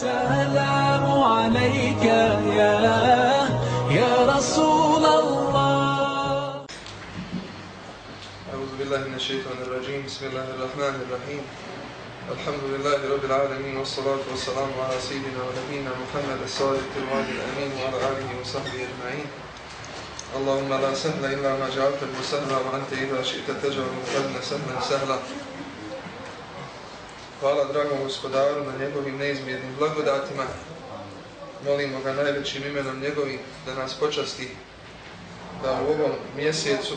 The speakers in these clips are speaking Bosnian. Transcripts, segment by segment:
السلام عليك يا يا رسول الله. أعوذ بالله من الشيطان الرجيم. بسم الله الرحمن الرحيم. الحمد لله رب العالمين والصلاة والسلام على سيدنا ونبينا محمد الصادق الوعد الأمين وعلى آله وصحبه أجمعين. اللهم لا سهل إلا ما جعلته سهلا وأنت إذا شئت تجعل الحزن سهلا سهلا. Hvala dragom gospodaru na njegovim neizmjernim blagodatima. Molimo ga najvećim imenom njegovim da nas počasti da u ovom mjesecu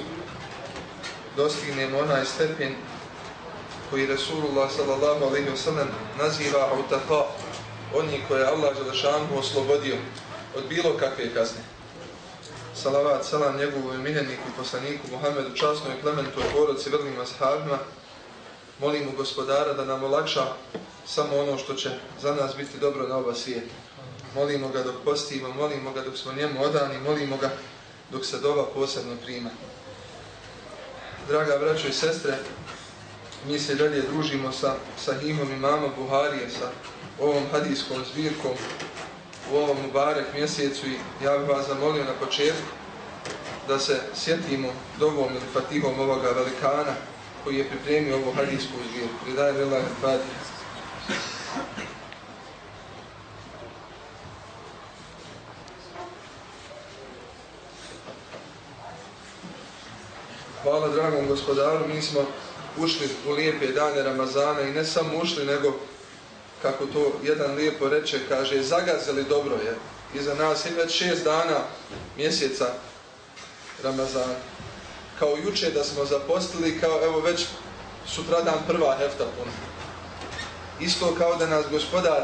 dostignemo onaj stepen koji Resulullah sallallahu alaihi wa sallam naziva autafa, oni koje je Allah Želešanu oslobodio od bilo kakve kazne. Salavat, salam njegovu imeniku i poslaniku Muhammedu, časnoj plementu, porodci, vrlim ashabima, molimo gospodara da nam olakša samo ono što će za nas biti dobro na oba svijeta. Molimo ga dok postimo, molimo ga dok smo njemu odani, molimo ga dok se dova posebno prima. Draga braćo i sestre, mi se dalje družimo sa sahihom imama Buharije, sa ovom hadijskom zbirkom u ovom Mubarek mjesecu i ja bih vas zamolio na početku da se sjetimo dovom ili fatihom ovoga velikana koji je pripremio ovu hadijsku zbirku. Pridaj vela i. Hvala dragom gospodaru, mi smo ušli u lijepe dane Ramazana i ne samo ušli, nego, kako to jedan lijepo reče, kaže, zagazili dobro je. Iza nas je već šest dana mjeseca Ramazana. Kao juče da smo zapostili, kao evo već sutradan prva hefta puna. Isto kao da nas gospodar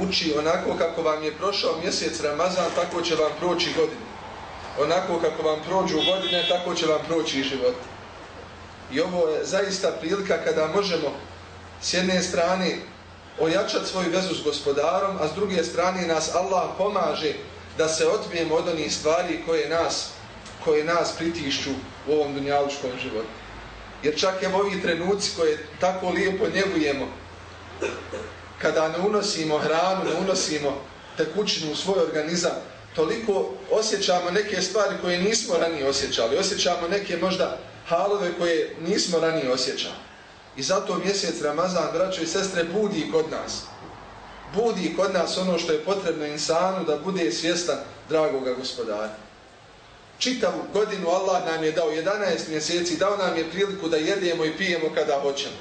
uči onako kako vam je prošao mjesec Ramazan, tako će vam proći godine. Onako kako vam prođu godine, tako će vam proći i život. I ovo je zaista prilika kada možemo s jedne strane ojačati svoju vezu s gospodarom, a s druge strane nas Allah pomaže da se odbijemo od onih stvari koje nas, koje nas pritišću u ovom dunjalučkom životu. Jer čak je ovi trenuci koje tako lijepo njegujemo, kada ne unosimo hranu, ne unosimo tekućinu u svoj organizam, toliko osjećamo neke stvari koje nismo ranije osjećali. Osjećamo neke možda halove koje nismo ranije osjećali. I zato mjesec Ramazan, braćo i sestre, budi kod nas. Budi kod nas ono što je potrebno insanu da bude svjestan dragoga gospodara. Čitavu godinu Allah nam je dao 11 mjeseci, dao nam je priliku da jedemo i pijemo kada hoćemo.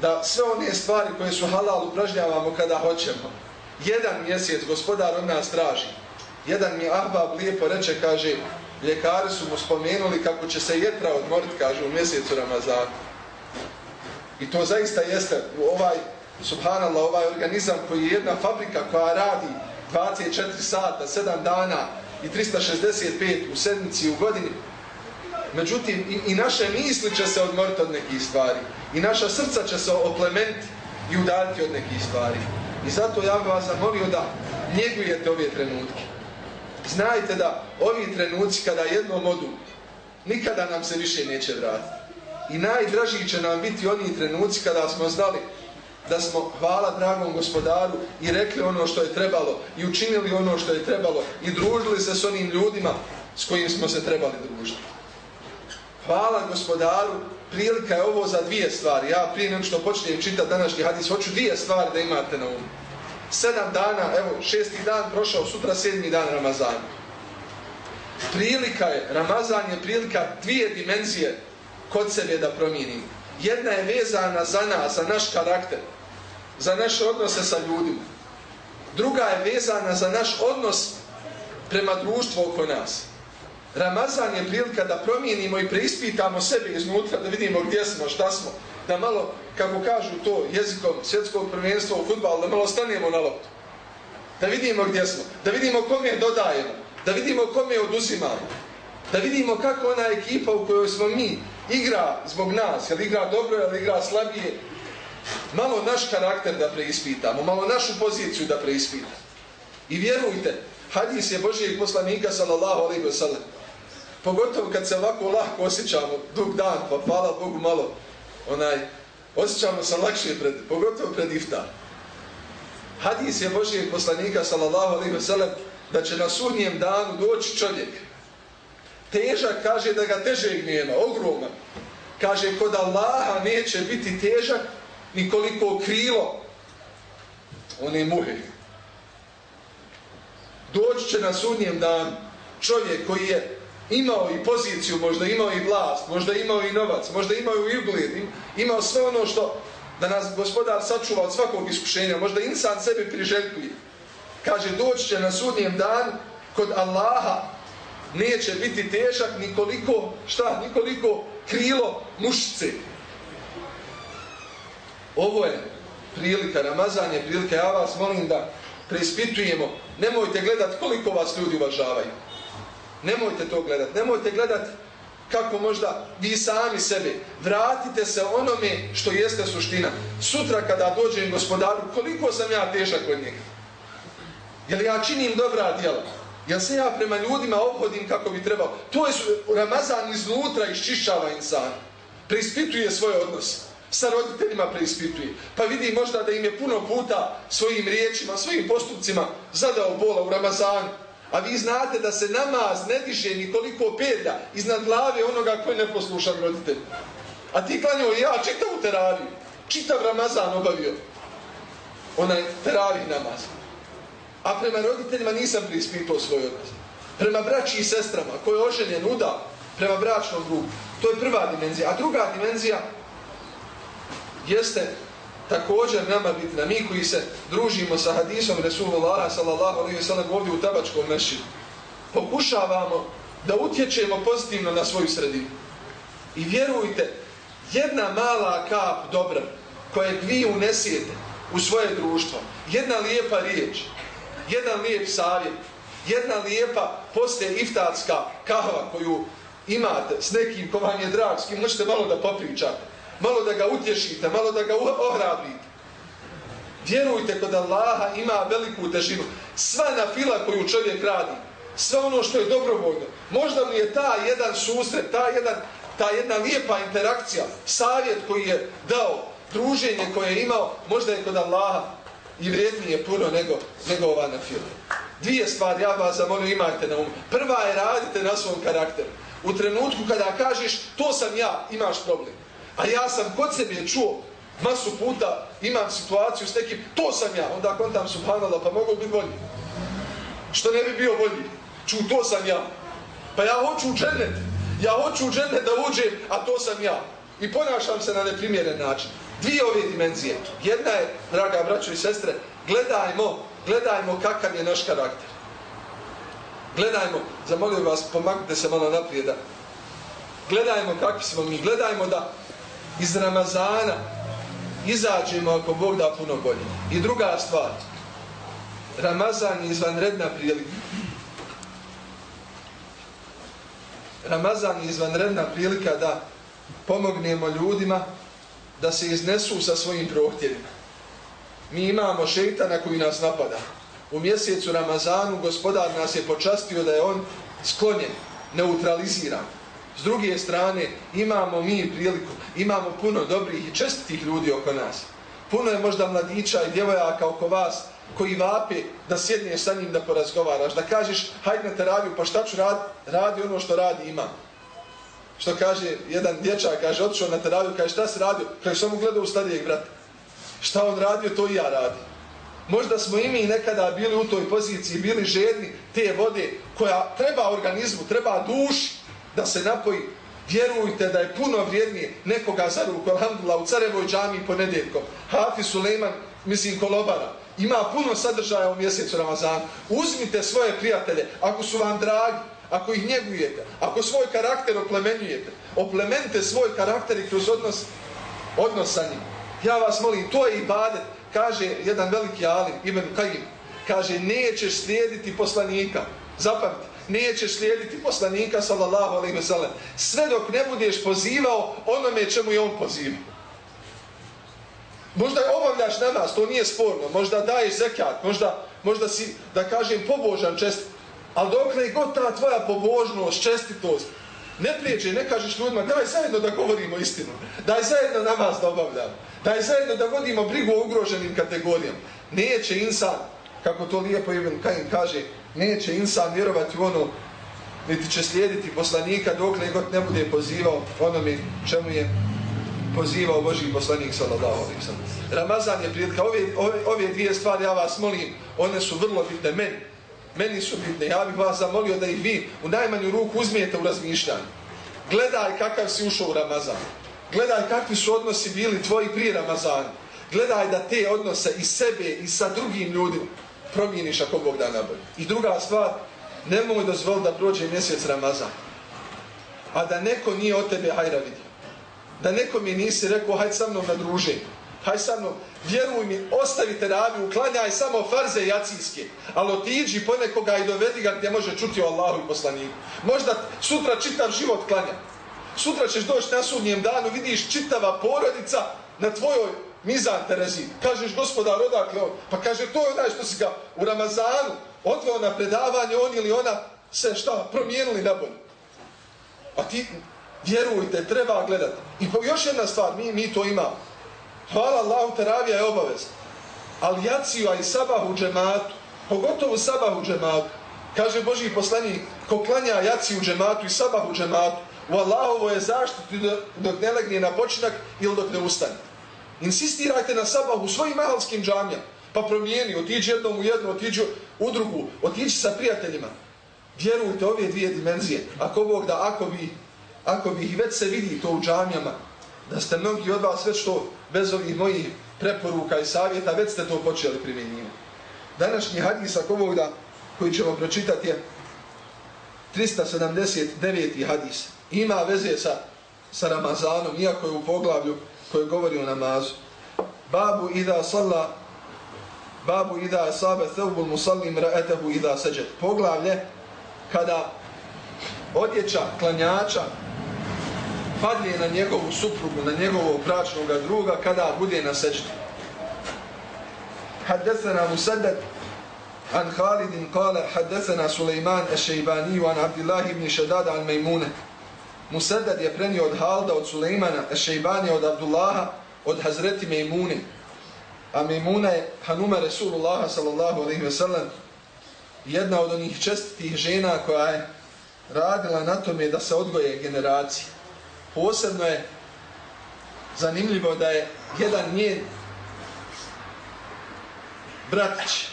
Da sve one stvari koje su halal upražnjavamo kada hoćemo. Jedan mjesec gospodar od nas traži. Jedan mi ahbab lijepo reče, kaže, ljekari su mu spomenuli kako će se jetra odmoriti, kaže, u mjesecu Ramazana. I to zaista jeste ovaj, subhanallah, ovaj organizam koji je jedna fabrika koja radi 24 sata, 7 dana i 365 u sedmici u godini. Međutim, i, i naše misli će se odmoriti od nekih stvari. I naša srca će se oplemeniti i udaljiti od nekih stvari. I zato ja bih vas zamolio da njegujete ove trenutke. Znajte da ovi trenuci kada jednom odu, nikada nam se više neće vratiti. I najdražiji će nam biti oni trenuci kada smo znali da smo hvala dragom gospodaru i rekli ono što je trebalo i učinili ono što je trebalo i družili se s onim ljudima s kojim smo se trebali družiti. Hvala gospodaru, prilika je ovo za dvije stvari. Ja prije nego što počnem čitati današnji hadis, hoću dvije stvari da imate na umu. Sedam dana, evo, šesti dan prošao, sutra sedmi dan Ramazana. Prilika je, Ramazan je prilika dvije dimenzije kod sebe da promijenimo. Jedna je vezana za nas, za naš karakter, za naše odnose sa ljudima. Druga je vezana za naš odnos prema društvu oko nas. Ramazan je prilika da promijenimo i preispitamo sebe iznutra, da vidimo gdje smo, šta smo, da malo, kako kažu to jezikom svjetskog prvenstva u futbalu, da malo stanemo na loptu. Da vidimo gdje smo, da vidimo kome dodajemo, da vidimo kome oduzimamo, da vidimo kako ona ekipa u kojoj smo mi igra zbog nas, jel igra dobro, jel igra slabije, malo naš karakter da preispitamo, malo našu poziciju da preispitamo. I vjerujte, hadis je Božijeg poslanika, sallallahu alaihi wa sallam, pogotovo kad se ovako lahko osjećamo dug dan, pa hvala Bogu malo, onaj, osjećamo se lakše, pred, pogotovo pred iftar. Hadis je Božijeg poslanika, sallallahu alaihi wasallam, da će na sudnjem danu doći čovjek. Težak kaže da ga težeg nema, ogroman. Kaže, kod Allaha neće biti težak nikoliko krilo one muhe. Doći će na sudnjem dan čovjek koji je imao i poziciju, možda imao i vlast, možda imao i novac, možda imao i ugled, imao sve ono što da nas gospodar sačuva od svakog iskušenja, možda insan sebe priželjkuje. Kaže, doći će na sudnjem dan kod Allaha neće biti težak nikoliko, šta, nikoliko krilo mušice. Ovo je prilika, Ramazan je prilika, ja vas molim da preispitujemo, nemojte gledat koliko vas ljudi uvažavaju. Nemojte to gledat, nemojte gledat kako možda vi sami sebe. Vratite se onome što jeste suština. Sutra kada dođem gospodaru, koliko sam ja težak od njega? Jel ja činim dobra djela? Jel se ja prema ljudima obhodim kako bi trebao? To je Ramazan iznutra iščišćava insan. Preispituje svoje odnose. Sa roditeljima preispituje. Pa vidi možda da im je puno puta svojim riječima, svojim postupcima zadao bola u Ramazanu. A vi znate da se namaz ne diže ni toliko pedlja iznad glave onoga koji ne poslušan roditelj. A ti klanjao i ja čitav u teraviju. Čitav Ramazan obavio. Onaj teravi namaz. A prema roditeljima nisam preispitao svoj odnos. Prema braći i sestrama koji je oženjen uda prema bračnom grupu. To je prva dimenzija. A druga dimenzija jeste također nama bitna. Mi koji se družimo sa hadisom Resulullah sallallahu alaihi sallam ovdje u tabačkom mešinu. Pokušavamo da utječemo pozitivno na svoju sredinu. I vjerujte, jedna mala kap dobra kojeg vi unesijete u svoje društvo, jedna lijepa riječ, jedan lijep savjet, jedna lijepa poslije iftarska kahva koju imate s nekim ko vam je drag, s kim možete malo da popričate, malo da ga utješite, malo da ga ohrabrite. Vjerujte kod Allaha ima veliku težinu. Sva na fila koju čovjek radi, sve ono što je dobrovoljno, možda mu je ta jedan susret, ta, jedan, ta jedna lijepa interakcija, savjet koji je dao, druženje koje je imao, možda je kod Allaha i vrijednije puno nego, nego ova na filmu. Dvije stvari, ja vas zamolim, imajte na umu. Prva je radite na svom karakteru. U trenutku kada kažeš, to sam ja, imaš problem. A ja sam kod sebe čuo, masu puta imam situaciju s nekim, to sam ja. Onda kontam subhanallah, pa mogu biti bolji. Što ne bi bio bolji? Ču, to sam ja. Pa ja hoću u džennet. Ja hoću u džennet da uđem, a to sam ja. I ponašam se na neprimjeren način dvije ove dimenzije. Jedna je, draga braćo i sestre, gledajmo, gledajmo kakav je naš karakter. Gledajmo, zamolio vas, pomaknite se malo naprijeda. Gledajmo kakvi smo mi, gledajmo da iz Ramazana izađemo ako Bog da puno bolje. I druga stvar, Ramazan je izvanredna prilika. Ramazan je izvanredna prilika da pomognemo ljudima da se iznesu sa svojim prohtjevima. Mi imamo šeitana koji nas napada. U mjesecu Ramazanu gospodar nas je počastio da je on sklonjen, neutraliziran. S druge strane, imamo mi priliku, imamo puno dobrih i čestitih ljudi oko nas. Puno je možda mladića i djevojaka oko vas koji vape da sjedneš sa njim da porazgovaraš, da kažeš hajde na teraviju, pa šta ću radi? Radi ono što radi, imam. Što kaže jedan dječak, kaže, otišao na teraviju, kaže, šta se radio? Kaže, mu gledao u starijeg brata. Šta on radio, to i ja radi. Možda smo i mi nekada bili u toj poziciji, bili žedni te vode koja treba organizmu, treba duši da se napoji. Vjerujte da je puno vrijednije nekoga za ruku, alhamdulillah, u Carevoj džami ponedjeljkom. Hafi Sulejman, mislim, kolobara. Ima puno sadržaja u mjesecu Ramazan. Uzmite svoje prijatelje, ako su vam dragi, ako ih njegujete, ako svoj karakter oplemenjujete, oplemente svoj karakter i kroz odnos, odnos sa njim. Ja vas molim, to je ibadet, kaže jedan veliki alim, Ibn Kajim, kaže, nećeš slijediti poslanika, zapamti, nećeš slijediti poslanika, sallallahu alaihi wasallam. sve dok ne budeš pozivao onome čemu je on pozivao. Možda obavljaš namaz, to nije sporno, možda daješ zekat, možda, možda si, da kažem, pobožan čest, Ali dokle god ta tvoja pobožnost, čestitost, ne priječe, ne kažeš ljudima, daj zajedno da govorimo istinu, daj zajedno namaz da obavljamo, daj zajedno da vodimo brigu o ugroženim kategorijama. Neće insan, kako to lijepo Ibn Kajim kaže, neće insan vjerovati u ono, niti će slijediti poslanika dok ne god ne bude pozivao onome čemu je pozivao Boži poslanik sallallahu alaihi sallam. Ramazan je prilika, ove, ove, ove dvije stvari ja vas molim, one su vrlo bitne meni. Meni su bitne, ja bih vas zamolio da ih vi u najmanju ruku uzmijete u razmišljanju. Gledaj kakav si ušao u Ramazan. Gledaj kakvi su odnosi bili tvoji prije Ramazana. Gledaj da te odnose i sebe i sa drugim ljudima promijeniš ako Bog da nabolje. I druga stvar, nemoj dozvol da prođe mjesec Ramazan. A da neko nije od tebe hajra vidio. Da neko mi nisi rekao, hajde sa mnom na druženje. Hajde sa mnom, vjeruj mi, ostavi teraviju, uklanjaj samo farze jacijske. Ali otiđi po nekoga i dovedi ga gdje može čuti o Allahu i poslaniku. Možda sutra čitav život klanja. Sutra ćeš doći na sudnjem danu, vidiš čitava porodica na tvojoj mizan Terezi. Kažeš gospodar odakle on? Pa kaže to je onaj što si ga u Ramazanu odveo na predavanje, on ili ona se šta promijenili na bolje. A ti, vjerujte, treba gledati. I po, još jedna stvar, mi, mi to imamo. Hvala Allahu, teravija je obaveza. Ali jaciju, a i sabah u džematu, pogotovo sabah u džematu, kaže Boži poslanik, ko klanja jaciju u džematu i sabah u džematu, u Allahovo je zaštiti dok ne legne na počinak ili dok ne ustane. Insistirajte na sabah u svojim mahalskim džamijama. Pa promijeni, otiđi jednom u jednu, otiđi u drugu, otiđi sa prijateljima. Vjerujte ove dvije dimenzije. Ako Bog da, ako bi, ako bi ih već se vidi to u džamijama, da ste mnogi od vas već to, bez ovih mojih preporuka i savjeta, već ste to počeli primjenjivati. Današnji hadis, ako Bog da, koji ćemo pročitati je 379. hadis. Ima veze sa, sa Ramazanom, iako je u poglavlju koje govori o namazu. Babu ida salla Babu ida asabe thawbul musallim ra'atahu ida sajad. Poglavlje kada odjeća klanjača padne na njegovu suprugu, na njegovog bračnog druga kada bude na sećdu. Haddathana Musaddad عن خالد قال حدثنا سليمان الشيباني عن عبد الله بن شداد عن ميمونه Musaddad je prenio od Halda, od Sulejmana, Ešejbani, od Abdullaha, od Hazreti Mejmune. A Mejmuna je Hanuma Resulullaha sallallahu alaihi ve sellem, jedna od onih čestitih žena koja je radila na tome da se odgoje generacije. Posebno je zanimljivo da je jedan njen bratić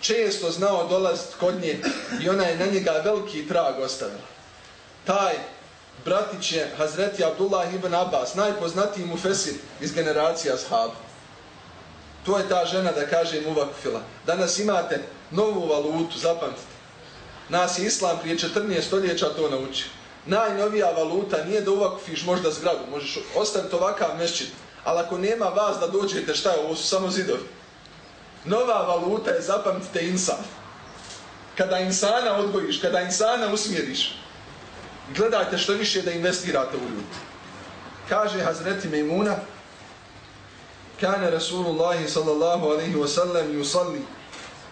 često znao dolaziti kod nje i ona je na njega veliki trag ostavila. Taj bratić je Hazreti Abdullah ibn Abbas, najpoznatiji mu fesir iz generacija ashaba. To je ta žena da kaže mu. Danas imate novu valutu, zapamtite. Nas je Islam prije 14 stoljeća to naučio. Najnovija valuta nije da uvakufiš možda zgradu, možeš ostaviti ovakav mešćit, ali ako nema vas da dođete, šta je ovo, su samo zidovi. Nova valuta je, zapamtite, insan. Kada insana odgojiš, kada insana usmjeriš, gledajte što više da investirate u ljudi. Kaže Hazreti Mejmuna, Kane Rasulullahi sallallahu alaihi wa sallam yusalli,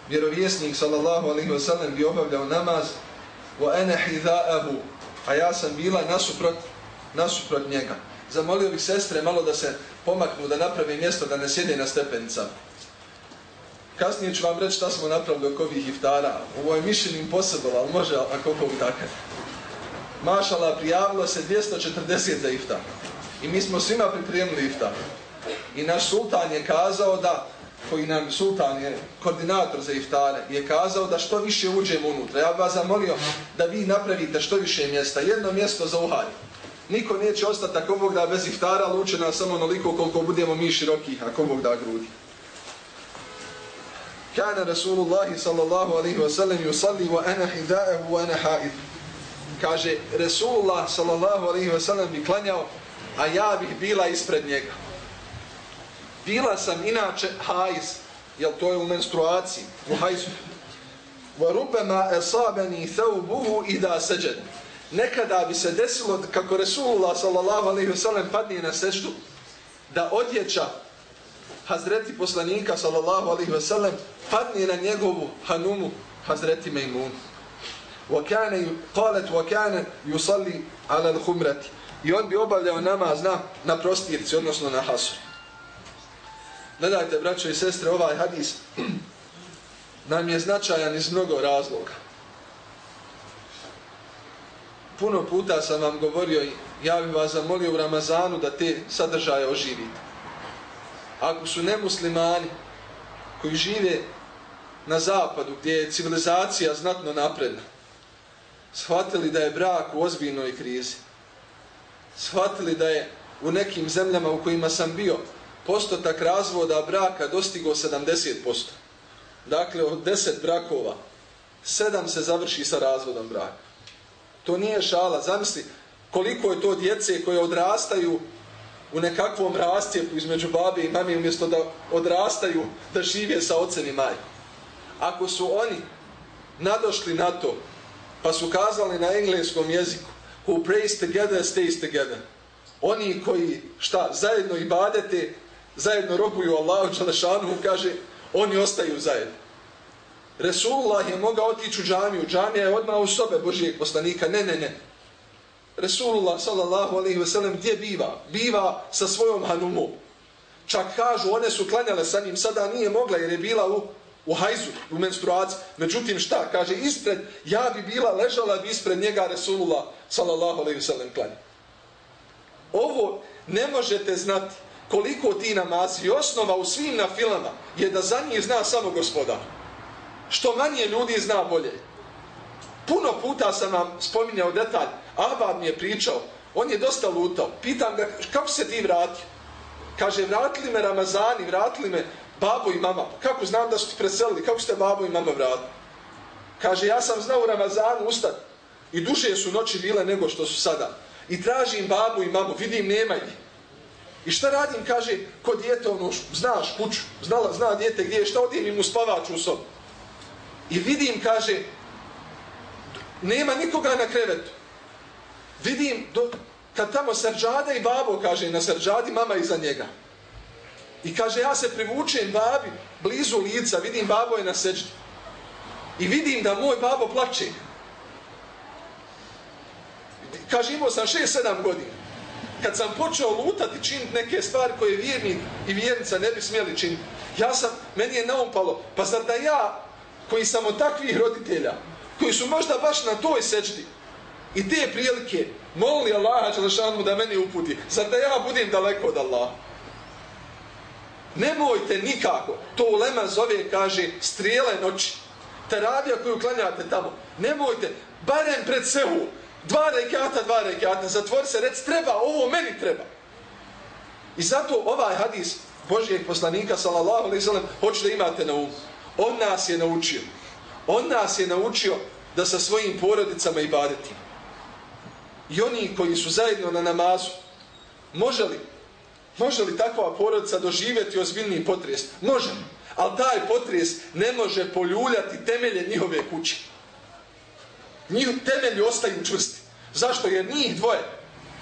vjerovjesnik sallallahu alaihi wa sallam bi obavljao namaz, wa ana hidha'ahu, a ja sam bila nasuprot, nasuprot njega. Zamolio bih sestre malo da se pomaknu, da napravi mjesto, da ne sjede na stepenicama. Kasnije ću vam reći šta smo napravili oko ovih iftara. Ovo je mišljenim posebno, ali može ako Bog takav mašala, prijavilo se 240 za iftar. I mi smo svima pripremili iftar. I naš sultan je kazao da, koji nam sultan je koordinator za iftare, je kazao da što više uđemo unutra. Ja vas zamolio da vi napravite što više mjesta. Jedno mjesto za uhaj. Niko neće ostati ako Bog da bez iftara, ali uče nas samo onoliko koliko budemo mi široki, ako Bog da grudi. Kana Rasulullahi sallallahu alaihi wa sallam yusalli wa ana hida'ahu wa ana ha'id kaže Resulullah sallallahu alaihi ve sellem bi klanjao, a ja bih bila ispred njega. Bila sam inače hajz, jel to je u menstruaciji, u hajzu. Wa rubama asabani thawbuhu idha sajad. Nekada bi se desilo kako Resulullah sallallahu alaihi ve sellem padne na seštu, da odjeća Hazreti poslanika sallallahu alaihi ve sellem padne na njegovu hanumu Hazreti Mejmunu. وكان قالت وكان يصلي على الخمرة i on bi obavljao namaz na, na prostirci, odnosno na hasru. Gledajte, braćo i sestre, ovaj hadis nam je značajan iz mnogo razloga. Puno puta sam vam govorio i ja bih vas zamolio u Ramazanu da te sadržaje oživite. Ako su nemuslimani koji žive na zapadu gdje je civilizacija znatno napredna, shvatili da je brak u ozbiljnoj krizi, shvatili da je u nekim zemljama u kojima sam bio postotak razvoda braka dostigo 70%. Dakle, od 10 brakova, 7 se završi sa razvodom braka. To nije šala. Zamisli koliko je to djece koje odrastaju u nekakvom rastjepu između babe i mami umjesto da odrastaju da žive sa ocem i majkom. Ako su oni nadošli na to, pa su kazali na engleskom jeziku who prays together stays together. Oni koji šta zajedno ibadete, zajedno robuju Allahu Đalešanu, kaže, oni ostaju zajedno. Resulullah je mogao otići u džamiju, džamija je odmah u sobe Božijeg poslanika, ne, ne, ne. Resulullah sallallahu alaihi ve sellem gdje biva? Biva sa svojom hanumom. Čak kažu, one su klanjale sa njim, sada nije mogla jer je bila u, u hajzu, u menstruaciji. Međutim, šta? Kaže, ispred, ja bi bila, ležala bi ispred njega Resulullah sallallahu alaihi ve sellem klanja. Ovo ne možete znati koliko ti namazi i osnova u svim na filama je da za njih zna samo gospodar. Što manje ljudi zna bolje. Puno puta sam vam spominjao detalj. Ahbab mi je pričao. On je dosta lutao. Pitam ga, kako se ti vratio? Kaže, vratili me Ramazani, vratili me babo i mama. Kako znam da su ti preselili? Kako ste babo i mama vratili? Kaže, ja sam znao u Ramazanu ustat I duže su noći bile nego što su sada. I tražim babu i mamu, vidim, nema ih. I šta radim, kaže, kod djete, ono, znaš kuću, znala, zna djete gdje je, šta odijem im u spavaču u sobu. I vidim, kaže, nema nikoga na krevetu. Vidim, do, kad tamo srđada i babo, kaže, na srđadi mama iza njega. I kaže, ja se privučem babi, blizu lica, vidim, babo je na seđi. I vidim da moj babo plače. Kaže, imao sam 6-7 godina. Kad sam počeo lutati činiti neke stvari koje vjernik i vjernica ne bi smjeli činiti, ja sam, meni je naumpalo, pa zar da ja koji sam od takvih roditelja, koji su možda baš na toj sečdi, i te prilike, moli Allaha Đelešanu da meni uputi, zar da ja budem daleko od Allaha? Nemojte nikako, to ulema zove, kaže, strijele noći, te radija koju klanjate tamo, nemojte, barem pred sehu, dva rekata, dva rekata, zatvori se, rec, treba, ovo meni treba. I zato ovaj hadis Božijeg poslanika, sallallahu alaihi sallam, hoću da imate na umu. On nas je naučio. On nas je naučio da sa svojim porodicama i badetima. I oni koji su zajedno na namazu, može li, može li takva porodica doživjeti ozbiljni potres? Može. Ali taj potres ne može poljuljati temelje njihove kuće. Njih temelji ostaju čvrsti. Zašto? Jer njih dvoje.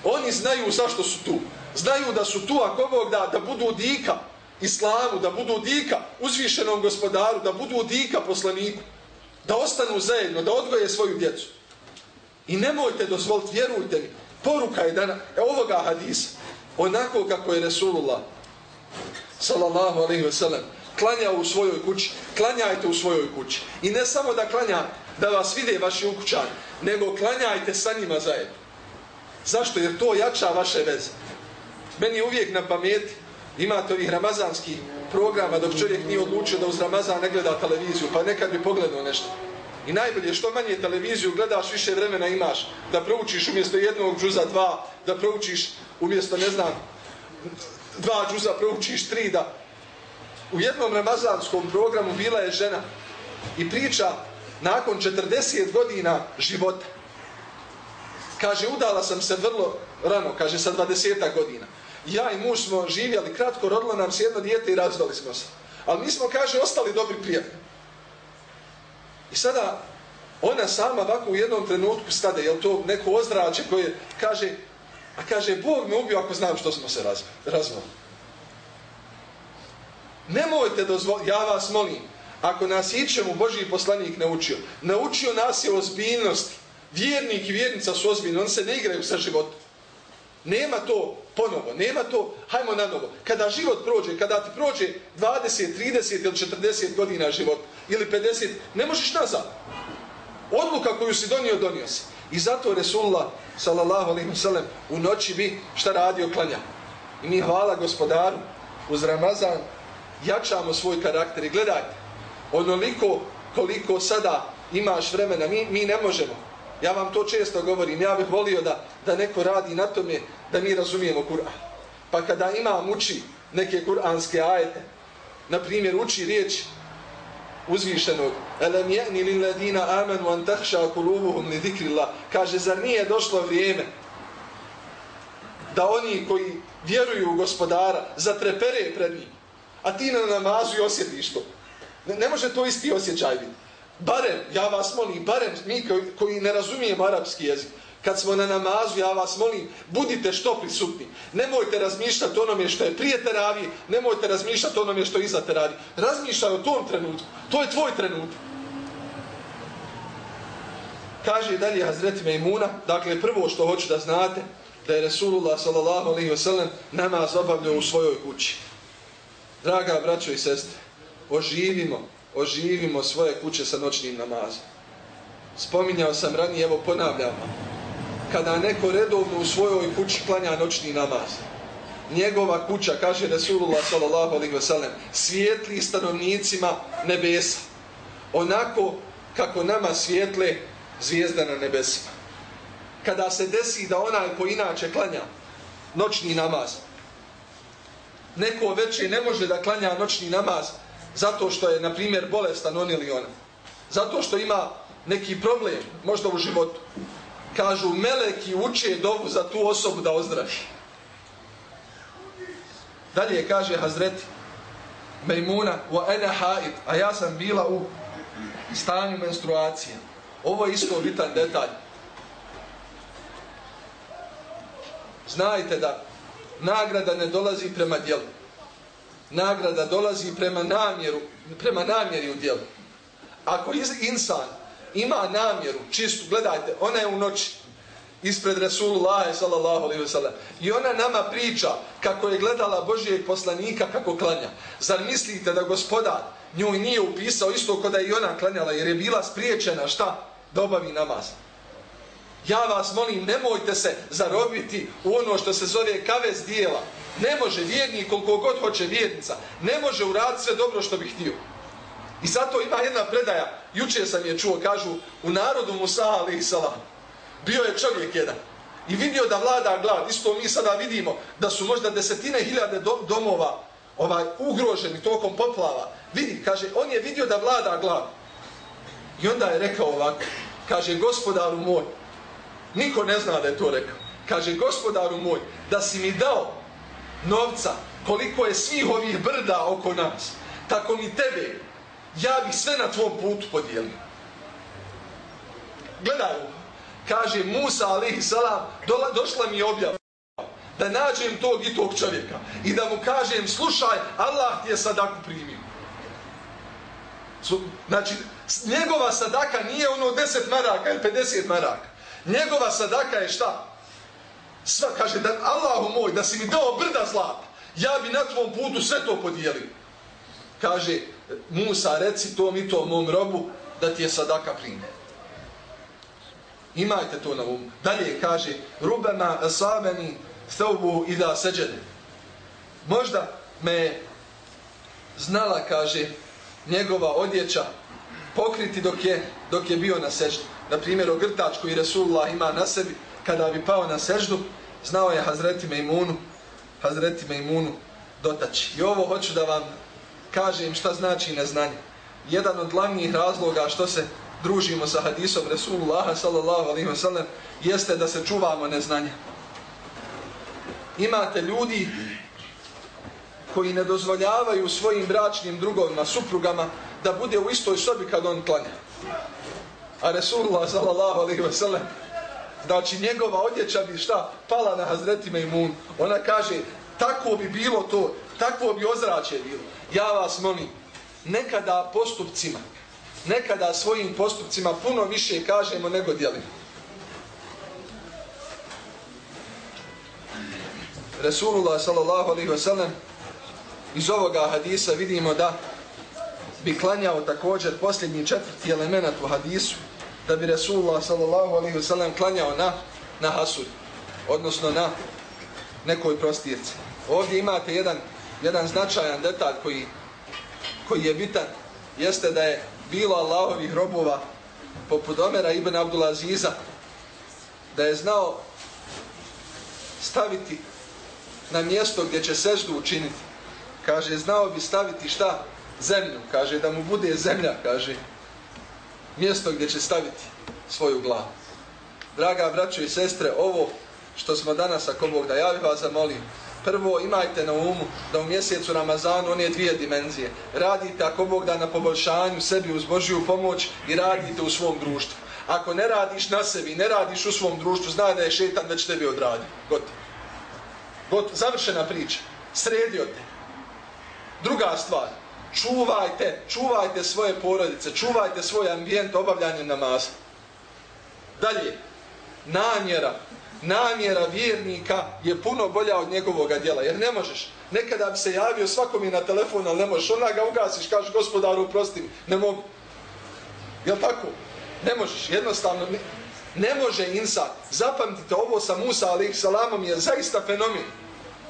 Oni znaju zašto su tu. Znaju da su tu ako Bog da, da budu dika islamu, da budu dika uzvišenom gospodaru, da budu dika poslaniku, da ostanu zajedno, da odgoje svoju djecu. I nemojte dozvoliti, vjerujte mi, poruka je dana, e, ovoga hadisa, onako kako je Resulullah, sallallahu alaihi wa sallam, klanjao u svojoj kući, klanjajte u svojoj kući. I ne samo da klanja, da vas vide vaši ukućani, nego klanjajte sa njima zajedno. Zašto? Jer to jača vaše veze. Meni je uvijek na pameti, imate ovih ramazanskih programa dok čovjek nije odlučio da uz Ramazan ne gleda televiziju, pa nekad bi pogledao nešto. I najbolje, što manje televiziju gledaš, više vremena imaš da proučiš umjesto jednog džuza dva, da proučiš umjesto, ne znam, dva džuza proučiš tri, da u jednom ramazanskom programu bila je žena i priča nakon 40 godina života. Kaže, udala sam se vrlo rano, kaže, sa 20 godina ja i muž smo živjeli kratko, rodilo nam se jedno dijete i razdali smo se. Ali mi smo, kaže, ostali dobri prijatelji. I sada ona sama ovako u jednom trenutku stade, je to neko ozrađe koje kaže, a kaže, Bog me ubio ako znam što smo se razvali. Nemojte dozvoliti, ja vas molim, ako nas ićemo Božji poslanik naučio, naučio nas je ozbiljnosti. Vjernik i vjernica su ozbiljni, oni se ne igraju sa životom. Nema to ponovo, nema to, hajmo na novo. Kada život prođe, kada ti prođe 20, 30 ili 40 godina život, ili 50, ne možeš nazad. Odluka koju si donio, donio si. I zato Resulullah, sallallahu alaihi wasallam, u noći bi šta radio klanja. I mi hvala gospodaru, uz Ramazan, jačamo svoj karakter. I gledajte, onoliko koliko sada imaš vremena, mi, mi ne možemo. Ja vam to često govorim, ja bih volio da, da neko radi na tome da mi razumijemo Kur'an. Pa kada imam uči neke kur'anske ajete, na primjer uči riječ uzvišenog Elem je'ni li ladina amanu an tahša kulubuhum li zikrillah kaže, zar nije došlo vrijeme da oni koji vjeruju u gospodara zatrepere pred njim, a ti na namazu i osjetiš to. Ne, ne može to isti osjećaj biti barem, ja vas molim, barem mi koji, koji ne razumijemo arapski jezik, kad smo na namazu, ja vas molim, budite što prisutni. Nemojte razmišljati onome što je prije teravije, nemojte razmišljati onome što je iza teravije. Razmišljaj o tom trenutku. To je tvoj trenutak. Kaže dalje Hazreti Mejmuna, dakle prvo što hoću da znate, da je Resulullah sallallahu alaihi wasallam namaz obavljao u svojoj kući. Draga braćo i sestre, oživimo oživimo svoje kuće sa noćnim namazom. Spominjao sam ranije, evo ponavljam Kada neko redovno u svojoj kući klanja noćni namaz, njegova kuća, kaže Resulullah sallallahu alaihi wasallam, svijetli stanovnicima nebesa. Onako kako nama svijetle zvijezda na nebesima. Kada se desi da onaj ko inače klanja noćni namaz, neko veće ne može da klanja noćni namaz, zato što je, na primjer, bolestan on ili ona. Zato što ima neki problem, možda u životu. Kažu, meleki uče dovu za tu osobu da ozdravi. Dalje kaže Hazreti Mejmuna, wa ana haid, a ja sam bila u stanju menstruacije. Ovo je isto bitan detalj. Znajte da nagrada ne dolazi prema djelu nagrada dolazi prema namjeru, prema namjeri u djelu. Ako insan ima namjeru, čistu, gledajte, ona je u noći ispred Rasulullah sallallahu alaihi wasallam i ona nama priča kako je gledala Božijeg poslanika kako klanja. Zar mislite da gospodar njoj nije upisao isto kod da je i ona klanjala jer je bila spriječena šta? Da obavi namaz. Ja vas molim, nemojte se zarobiti u ono što se zove kavez dijela. Ne može vjernik koliko god hoće vjernica. Ne može uraditi sve dobro što bi htio. I zato ima jedna predaja. Juče sam je čuo, kažu, u narodu Musa alaih salam. Bio je čovjek jedan. I vidio da vlada glad. Isto mi sada vidimo da su možda desetine hiljade domova ovaj ugroženi tokom poplava. Vidi, kaže, on je vidio da vlada glav. I onda je rekao ovako. Kaže, gospodaru moj, Niko ne zna da je to rekao. Kaže, gospodaru moj, da si mi dao novca koliko je svih ovih brda oko nas, tako mi tebe, ja bih sve na tvom putu podijelio. Gledaj ovo. Kaže Musa, alihi salam, došla mi objava da nađem tog i tog čovjeka i da mu kažem, slušaj, Allah ti je sadaku primio. Znači, njegova sadaka nije ono 10 maraka ili 50 maraka. Njegova sadaka je šta? Sva, kaže, da Allahu moj, da si mi dao brda zlata, ja bi na tvom putu sve to podijelio. Kaže, Musa, reci to i to mom robu, da ti je sadaka primio. Imajte to na umu. Dalje kaže, rubena asabeni thaubu iza seđede. Možda me znala, kaže, njegova odjeća pokriti dok je, dok je bio na seždu na primjer, ogrtač koji Resulullah ima na sebi, kada bi pao na seždu, znao je Hazreti Mejmunu, Hazreti Mejmunu dotaći. I ovo hoću da vam kažem šta znači neznanje. Jedan od glavnijih razloga što se družimo sa hadisom Resulullah sallallahu alaihi wa sallam jeste da se čuvamo neznanje. Imate ljudi koji ne dozvoljavaju svojim bračnim drugovima, suprugama, da bude u istoj sobi kad on klanja. A Resulullah sallallahu alaihi wa sallam znači njegova odjeća bi šta pala na Hazreti Mejmun. Ona kaže tako bi bilo to, takvo bi ozračje bilo. Ja vas molim, nekada postupcima, nekada svojim postupcima puno više kažemo nego djelimo. Resulullah sallallahu alaihi wasallam iz ovoga hadisa vidimo da bi klanjao također posljednji četvrti element u hadisu da bi Resulullah sallallahu alaihi wasallam klanjao na, na hasur odnosno na nekoj prostirci. Ovdje imate jedan, jedan značajan detalj koji, koji je bitan jeste da je bilo Allahovih robova poput Omera ibn Abdulaziza da je znao staviti na mjesto gdje će seždu učiniti. Kaže, znao bi staviti šta? Zemlju. Kaže, da mu bude zemlja, kaže, mjesto gdje će staviti svoju glavu. Draga braćo i sestre, ovo što smo danas, ako Bog da ja bih vas zamolim, prvo imajte na umu da u mjesecu Ramazanu one dvije dimenzije. Radite, ako Bog da na poboljšanju sebi uz Božiju pomoć i radite u svom društvu. Ako ne radiš na sebi, ne radiš u svom društvu, zna da je šetan već tebi odradio. Gotovo. Got, Završena priča. Sredio te. Druga stvar. Čuvajte, čuvajte svoje porodice, čuvajte svoj ambijent obavljanjem namaza. Dalje. Namjera. Namjera vjernika je puno bolja od njegovog djela. Jer ne možeš. Nekada bi se javio svakom je na telefon, ali ne možeš. Ona ga ugasiš, kažeš gospodaru, prosti mi. Ne mogu. Jel tako? Ne možeš, jednostavno ne, može insa. Zapamtite, ovo sa Musa alaih salamom je zaista fenomen.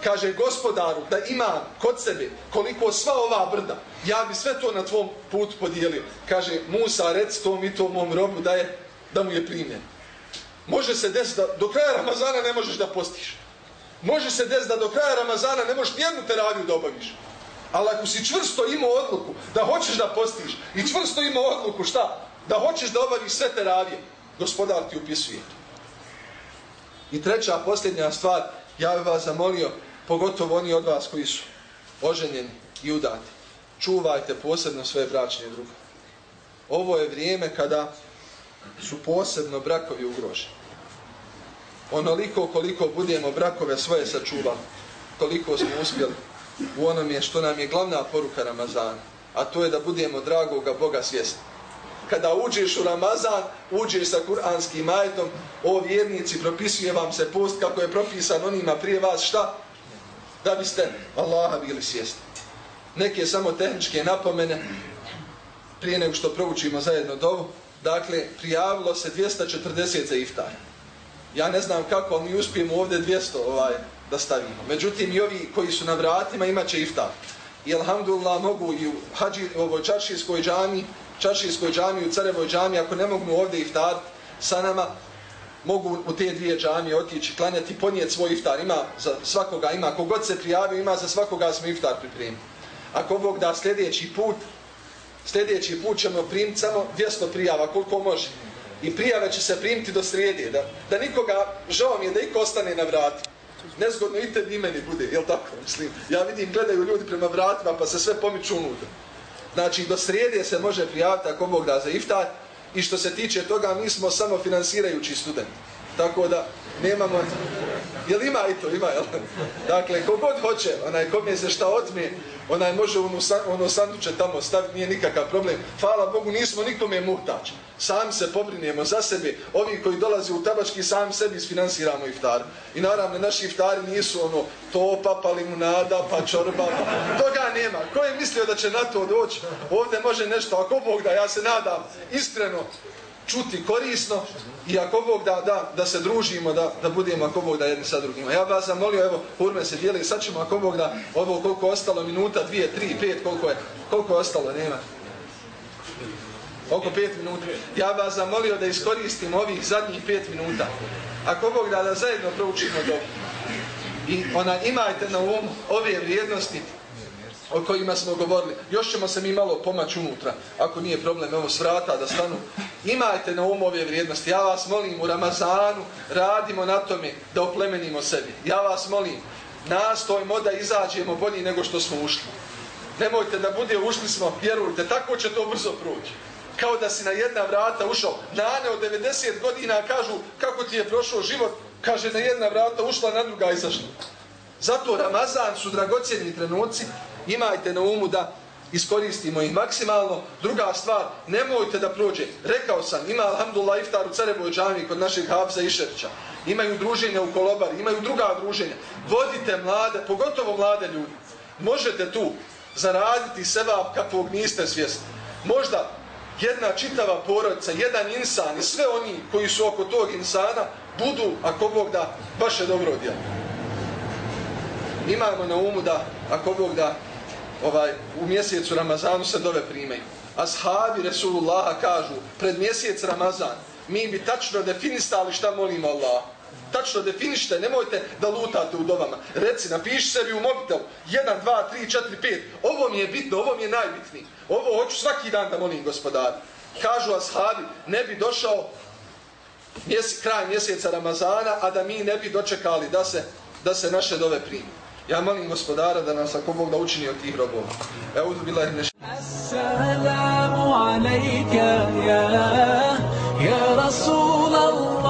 Kaže gospodaru da ima kod sebe koliko sva ova brda, ja bi sve to na tvom put podijelio. Kaže Musa rec tom i tom mom robu da, je, da mu je primjen. Može se desiti da do kraja Ramazana ne možeš da postiš. Može se desiti da do kraja Ramazana ne možeš nijednu teraviju da obaviš. Ali ako si čvrsto imao odluku da hoćeš da postiš i čvrsto imao odluku šta? da hoćeš da obaviš sve teravije gospodar ti upisuje. I treća, posljednja stvar, ja bih vas zamolio, pogotovo oni od vas koji su oženjeni i udati, čuvajte posebno svoje bračne druge. Ovo je vrijeme kada su posebno brakovi ugroženi. Onoliko koliko budemo brakove svoje sačuvali, toliko smo uspjeli u onome što nam je glavna poruka Ramazana, a to je da budemo dragoga Boga svjesni kada uđeš u Ramazan, uđeš sa kuranskim majetom, o vjernici, propisuje vam se post kako je propisan onima prije vas, šta? Da biste Allaha bili svjesni. Neke samo tehničke napomene, prije nego što proučimo zajedno dovu, dakle, prijavilo se 240 za iftar. Ja ne znam kako, mi uspijemo ovdje 200 ovaj, da stavimo. Međutim, i ovi koji su na vratima imaće iftar. I alhamdulillah mogu i u hađi, ovoj čaršijskoj džami čaršijskoj džami, u Carevoj džami, ako ne mogu ovdje iftar sa nama, mogu u te dvije džamije otići, klanjati, ponijeti svoj iftar. Ima za svakoga, ima kogod se prijavio, ima za svakoga smo iftar pripremili. Ako Bog da sljedeći put, sljedeći put ćemo primiti samo 200 prijava, koliko može. I prijave će se primiti do srijede, da, da nikoga, žao mi je da iko ostane na vrati. Nezgodno i tebi i meni bude, jel tako? Mislim, ja vidim, gledaju ljudi prema vratima, pa se sve pomiču unutra. Znači, do srijede se može prijaviti ako Bog da za iftar. I što se tiče toga, mi smo samo finansirajući student. Tako da, nemamo... Jel ima i to? Ima, jel? Dakle, kogod hoće, onaj, kome se šta otme, onaj može ono, ono sanduče tamo staviti, nije nikakav problem. Hvala Bogu, nismo nikome muhtač. Sami se pobrinjemo za sebe. Ovi koji dolaze u tabački, sami sebi isfinansiramo iftar. I naravno, naši iftari nisu ono topa, pa limunada, pa čorba. Toga nema. Ko je mislio da će na to doći? Ovdje može nešto, ako Bog da, ja se nadam, iskreno, čuti korisno i ako Bog da, da, da se družimo, da, da budemo ako Bog da jedni sa drugima. Ja vas zamolio, evo, urme se dijeli, sad ćemo ako Bog da, ovo koliko ostalo, minuta, dvije, tri, pet, koliko je, koliko je ostalo, nema. Oko pet minuta. Ja vas zamolio da iskoristim ovih zadnjih pet minuta. Ako Bog da, da zajedno proučimo dobro. I ona, imajte na umu ove vrijednosti o kojima smo govorili. Još ćemo se mi malo pomaći unutra, ako nije problem, evo s vrata da stanu. Imajte na umu ove vrijednosti. Ja vas molim u Ramazanu, radimo na tome da oplemenimo sebi. Ja vas molim, nastojmo da izađemo bolji nego što smo ušli. Nemojte da bude ušli smo, vjerujte, tako će to brzo proći. Kao da si na jedna vrata ušao. Nane od 90 godina kažu kako ti je prošao život, kaže na jedna vrata ušla, na druga izašla. Zato Ramazan su dragocjeni trenuci imajte na umu da iskoristimo ih maksimalno. Druga stvar, nemojte da prođe. Rekao sam, ima alhamdulillah iftar u Carevoj džami kod našeg Habza Išerića. imaju druženja u kolobari, imaju druga druženja. Vodite mlade, pogotovo mlade ljudi. Možete tu zaraditi sevap kakvog niste svjesni. Možda jedna čitava porodica, jedan insan i sve oni koji su oko tog insana budu, ako Bog da, baš je dobro djelo. Imamo na umu da, ako Bog da, ovaj, u mjesecu Ramazanu se dove primaju. Ashabi Resulullaha kažu, pred mjesec Ramazan, mi bi tačno definistali šta molimo Allah. Tačno definište, nemojte da lutate u dovama. Reci, napiši sebi u mobitel, 1, 2, 3, 4, 5. Ovo mi je bitno, ovo mi je najbitnije. Ovo hoću svaki dan da molim gospodari. Kažu ashabi, ne bi došao mjese, kraj mjeseca Ramazana, a da mi ne bi dočekali da se, da se naše dove primi. Ja molim gospodara da nas ako Bog da učini od tih robova. Evo tu bila Assalamu alaika ya, ya Rasul Allah.